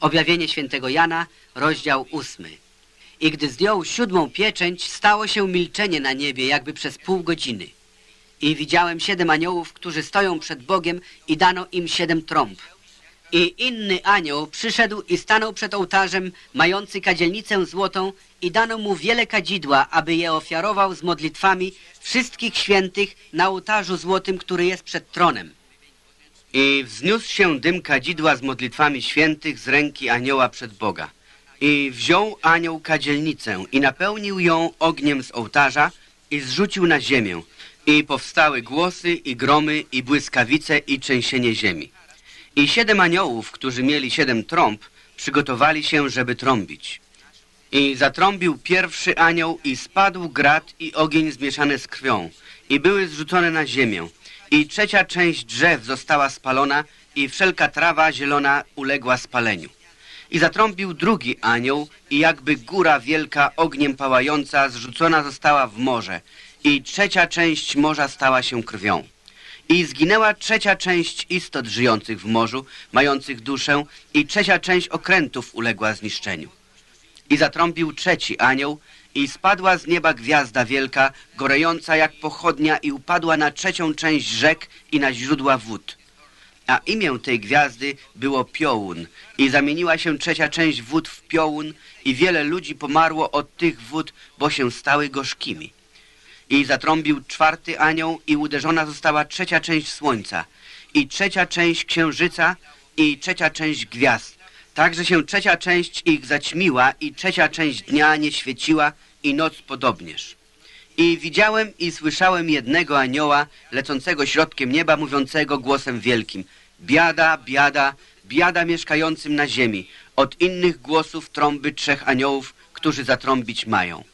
Objawienie świętego Jana, rozdział ósmy. I gdy zdjął siódmą pieczęć, stało się milczenie na niebie, jakby przez pół godziny. I widziałem siedem aniołów, którzy stoją przed Bogiem i dano im siedem trąb. I inny anioł przyszedł i stanął przed ołtarzem, mający kadzielnicę złotą i dano mu wiele kadzidła, aby je ofiarował z modlitwami wszystkich świętych na ołtarzu złotym, który jest przed tronem. I wzniósł się dym kadzidła z modlitwami świętych z ręki anioła przed Boga. I wziął anioł kadzielnicę i napełnił ją ogniem z ołtarza i zrzucił na ziemię. I powstały głosy i gromy i błyskawice i trzęsienie ziemi. I siedem aniołów, którzy mieli siedem trąb, przygotowali się, żeby trąbić. I zatrąbił pierwszy anioł i spadł grat i ogień zmieszany z krwią i były zrzucone na ziemię. I trzecia część drzew została spalona i wszelka trawa zielona uległa spaleniu. I zatrąbił drugi anioł i jakby góra wielka ogniem pałająca zrzucona została w morze i trzecia część morza stała się krwią. I zginęła trzecia część istot żyjących w morzu, mających duszę i trzecia część okrętów uległa zniszczeniu. I zatrąbił trzeci anioł i spadła z nieba gwiazda wielka, gorejąca jak pochodnia i upadła na trzecią część rzek i na źródła wód. A imię tej gwiazdy było Piołun i zamieniła się trzecia część wód w Piołun i wiele ludzi pomarło od tych wód, bo się stały gorzkimi. I zatrąbił czwarty anioł i uderzona została trzecia część słońca i trzecia część księżyca i trzecia część gwiazd. Tak, że się trzecia część ich zaćmiła i trzecia część dnia nie świeciła i noc podobnież. I widziałem i słyszałem jednego anioła lecącego środkiem nieba, mówiącego głosem wielkim Biada, biada, biada mieszkającym na ziemi, od innych głosów trąby trzech aniołów, którzy zatrąbić mają.